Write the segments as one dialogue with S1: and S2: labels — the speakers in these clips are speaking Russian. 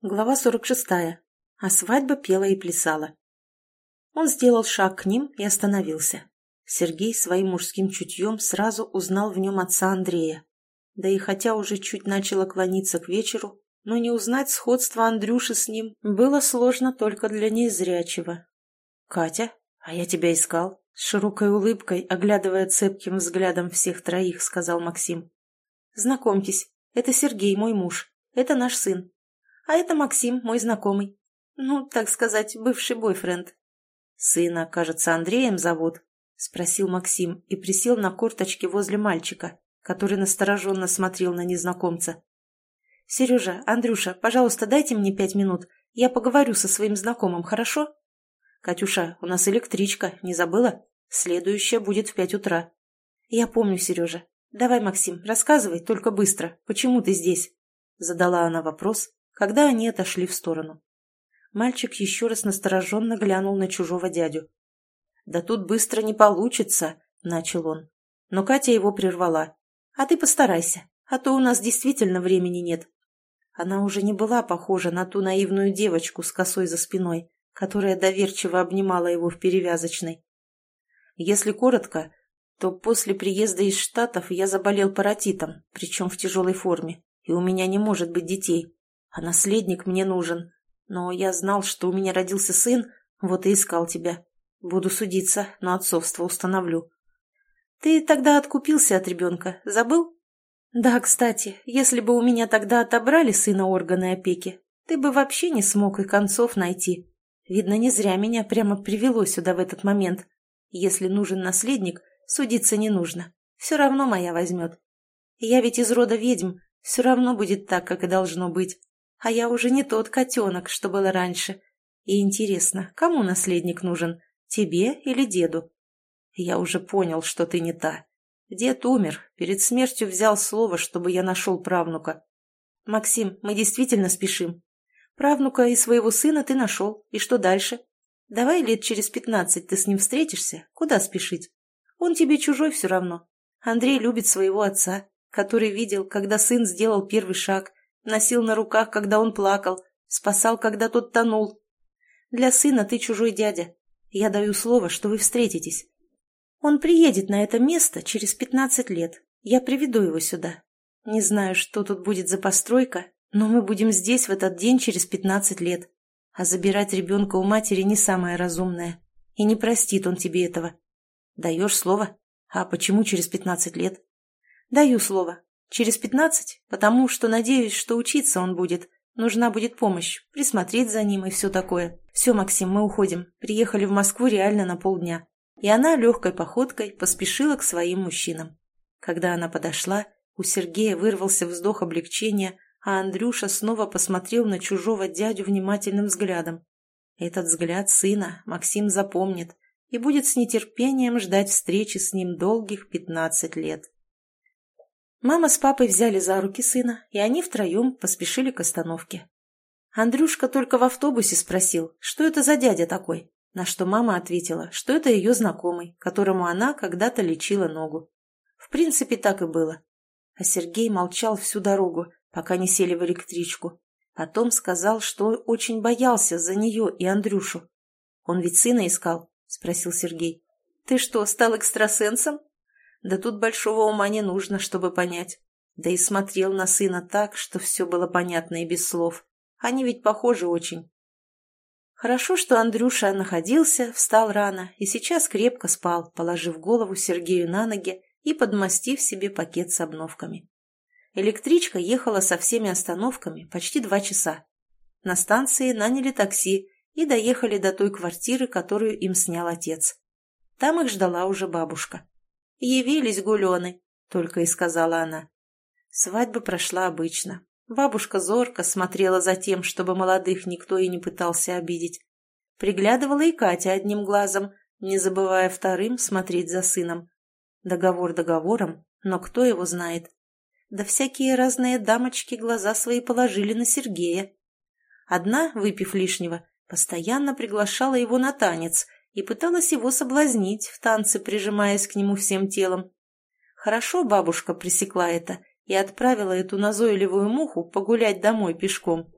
S1: Глава 46. А свадьба пела и плясала. Он сделал шаг к ним и остановился. Сергей своим мужским чутьем сразу узнал в нем отца Андрея. Да и хотя уже чуть начало клониться к вечеру, но не узнать сходство Андрюши с ним было сложно только для незрячего. «Катя, а я тебя искал», — с широкой улыбкой, оглядывая цепким взглядом всех троих, сказал Максим. «Знакомьтесь, это Сергей, мой муж. Это наш сын. А это Максим, мой знакомый. Ну, так сказать, бывший бойфренд. Сына, кажется, Андреем зовут, спросил Максим и присел на корточки возле мальчика, который настороженно смотрел на незнакомца. «Сережа, Андрюша, пожалуйста, дайте мне пять минут. Я поговорю со своим знакомым, хорошо?» «Катюша, у нас электричка, не забыла? Следующая будет в пять утра». «Я помню, Сережа. Давай, Максим, рассказывай, только быстро. Почему ты здесь?» Задала она вопрос, когда они отошли в сторону. Мальчик еще раз настороженно глянул на чужого дядю. «Да тут быстро не получится», — начал он. Но Катя его прервала. «А ты постарайся, а то у нас действительно времени нет». Она уже не была похожа на ту наивную девочку с косой за спиной, которая доверчиво обнимала его в перевязочной. Если коротко, то после приезда из Штатов я заболел паротитом, причем в тяжелой форме, и у меня не может быть детей а наследник мне нужен. Но я знал, что у меня родился сын, вот и искал тебя. Буду судиться, но отцовство установлю. Ты тогда откупился от ребенка, забыл? Да, кстати, если бы у меня тогда отобрали сына органы опеки, ты бы вообще не смог и концов найти. Видно, не зря меня прямо привело сюда в этот момент. Если нужен наследник, судиться не нужно. Все равно моя возьмет. Я ведь из рода ведьм, все равно будет так, как и должно быть. А я уже не тот котенок, что было раньше. И интересно, кому наследник нужен, тебе или деду? Я уже понял, что ты не та. Дед умер, перед смертью взял слово, чтобы я нашел правнука. Максим, мы действительно спешим. Правнука и своего сына ты нашел, и что дальше? Давай лет через пятнадцать ты с ним встретишься, куда спешить? Он тебе чужой все равно. Андрей любит своего отца, который видел, когда сын сделал первый шаг, Носил на руках, когда он плакал, спасал, когда тот тонул. Для сына ты чужой дядя. Я даю слово, что вы встретитесь. Он приедет на это место через пятнадцать лет. Я приведу его сюда. Не знаю, что тут будет за постройка, но мы будем здесь в этот день через пятнадцать лет. А забирать ребенка у матери не самое разумное. И не простит он тебе этого. Даешь слово? А почему через пятнадцать лет? Даю слово. Через пятнадцать, потому что надеюсь, что учиться он будет. Нужна будет помощь, присмотреть за ним и все такое. Все, Максим, мы уходим. Приехали в Москву реально на полдня. И она легкой походкой поспешила к своим мужчинам. Когда она подошла, у Сергея вырвался вздох облегчения, а Андрюша снова посмотрел на чужого дядю внимательным взглядом. Этот взгляд сына Максим запомнит и будет с нетерпением ждать встречи с ним долгих пятнадцать лет. Мама с папой взяли за руки сына, и они втроем поспешили к остановке. Андрюшка только в автобусе спросил, что это за дядя такой, на что мама ответила, что это ее знакомый, которому она когда-то лечила ногу. В принципе, так и было. А Сергей молчал всю дорогу, пока не сели в электричку. Потом сказал, что очень боялся за нее и Андрюшу. «Он ведь сына искал?» – спросил Сергей. «Ты что, стал экстрасенсом?» Да тут большого ума не нужно, чтобы понять. Да и смотрел на сына так, что все было понятно и без слов. Они ведь похожи очень. Хорошо, что Андрюша находился, встал рано и сейчас крепко спал, положив голову Сергею на ноги и подмастив себе пакет с обновками. Электричка ехала со всеми остановками почти два часа. На станции наняли такси и доехали до той квартиры, которую им снял отец. Там их ждала уже бабушка. «Явились гулены», — только и сказала она. Свадьба прошла обычно. Бабушка зорко смотрела за тем, чтобы молодых никто и не пытался обидеть. Приглядывала и Катя одним глазом, не забывая вторым смотреть за сыном. Договор договором, но кто его знает? Да всякие разные дамочки глаза свои положили на Сергея. Одна, выпив лишнего, постоянно приглашала его на танец и пыталась его соблазнить, в танце прижимаясь к нему всем телом. Хорошо бабушка пресекла это и отправила эту назойливую муху погулять домой пешком.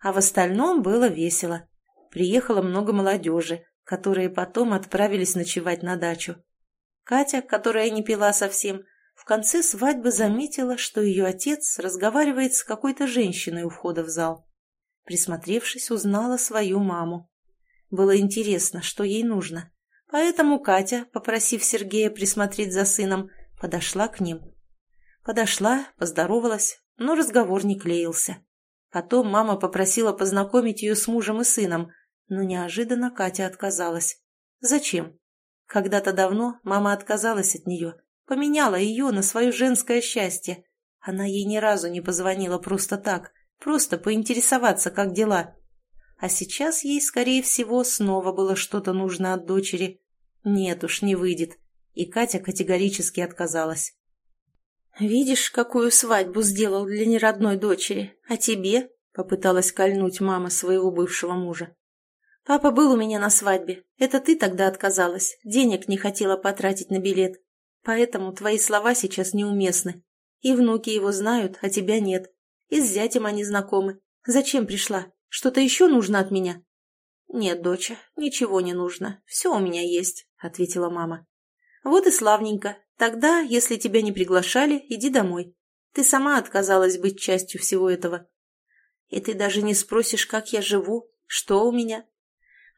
S1: А в остальном было весело. Приехало много молодежи, которые потом отправились ночевать на дачу. Катя, которая не пила совсем, в конце свадьбы заметила, что ее отец разговаривает с какой-то женщиной у входа в зал. Присмотревшись, узнала свою маму. Было интересно, что ей нужно. Поэтому Катя, попросив Сергея присмотреть за сыном, подошла к ним. Подошла, поздоровалась, но разговор не клеился. Потом мама попросила познакомить ее с мужем и сыном, но неожиданно Катя отказалась. Зачем? Когда-то давно мама отказалась от нее, поменяла ее на свое женское счастье. Она ей ни разу не позвонила просто так, просто поинтересоваться, как дела. А сейчас ей, скорее всего, снова было что-то нужно от дочери. Нет уж, не выйдет. И Катя категорически отказалась. «Видишь, какую свадьбу сделал для неродной дочери? А тебе?» — попыталась кольнуть мама своего бывшего мужа. «Папа был у меня на свадьбе. Это ты тогда отказалась. Денег не хотела потратить на билет. Поэтому твои слова сейчас неуместны. И внуки его знают, а тебя нет. И с зятем они знакомы. Зачем пришла? Что-то еще нужно от меня?» «Нет, доча, ничего не нужно. Все у меня есть», — ответила мама. «Вот и славненько. Тогда, если тебя не приглашали, иди домой. Ты сама отказалась быть частью всего этого. И ты даже не спросишь, как я живу, что у меня.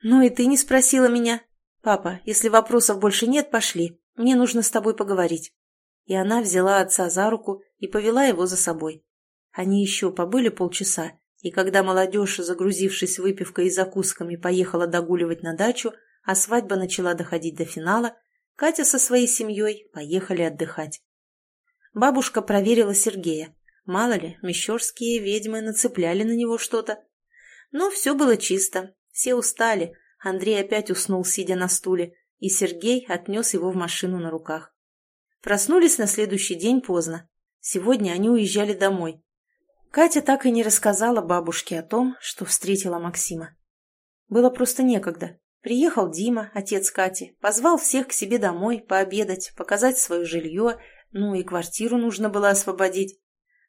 S1: Ну и ты не спросила меня. Папа, если вопросов больше нет, пошли. Мне нужно с тобой поговорить. И она взяла отца за руку и повела его за собой. Они еще побыли полчаса, и когда молодежь, загрузившись выпивкой и закусками, поехала догуливать на дачу, а свадьба начала доходить до финала, Катя со своей семьей поехали отдыхать. Бабушка проверила Сергея. Мало ли, мещерские ведьмы нацепляли на него что-то. Но все было чисто, все устали. Андрей опять уснул, сидя на стуле, и Сергей отнес его в машину на руках. Проснулись на следующий день поздно. Сегодня они уезжали домой. Катя так и не рассказала бабушке о том, что встретила Максима. Было просто некогда. Приехал Дима, отец Кати, позвал всех к себе домой пообедать, показать свое жилье, ну и квартиру нужно было освободить.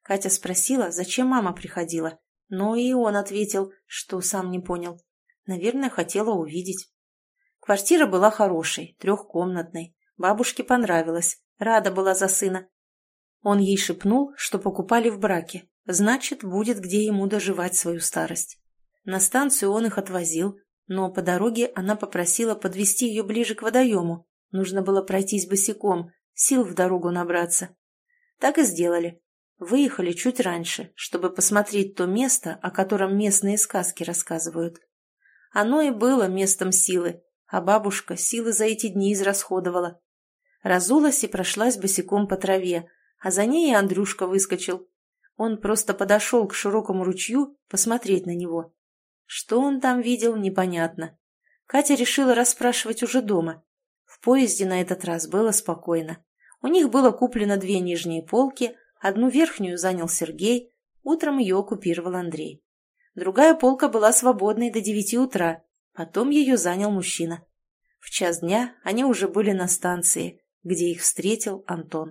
S1: Катя спросила, зачем мама приходила, но и он ответил, что сам не понял. Наверное, хотела увидеть. Квартира была хорошей, трехкомнатной. Бабушке понравилось, рада была за сына. Он ей шепнул, что покупали в браке, значит, будет где ему доживать свою старость. На станцию он их отвозил, но по дороге она попросила подвести ее ближе к водоему. Нужно было пройтись босиком, сил в дорогу набраться. Так и сделали. Выехали чуть раньше, чтобы посмотреть то место, о котором местные сказки рассказывают. Оно и было местом силы, а бабушка силы за эти дни израсходовала. Разулась и прошлась босиком по траве, а за ней и Андрюшка выскочил. Он просто подошел к широкому ручью посмотреть на него. Что он там видел, непонятно. Катя решила расспрашивать уже дома. В поезде на этот раз было спокойно. У них было куплено две нижние полки, одну верхнюю занял Сергей, утром ее оккупировал Андрей. Другая полка была свободной до девяти утра, потом ее занял мужчина. В час дня они уже были на станции, где их встретил Антон.